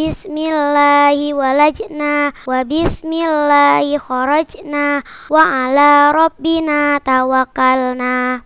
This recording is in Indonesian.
Bismillahi walajna wa bismillahi kharajna wa ala rabbina tawakkalna.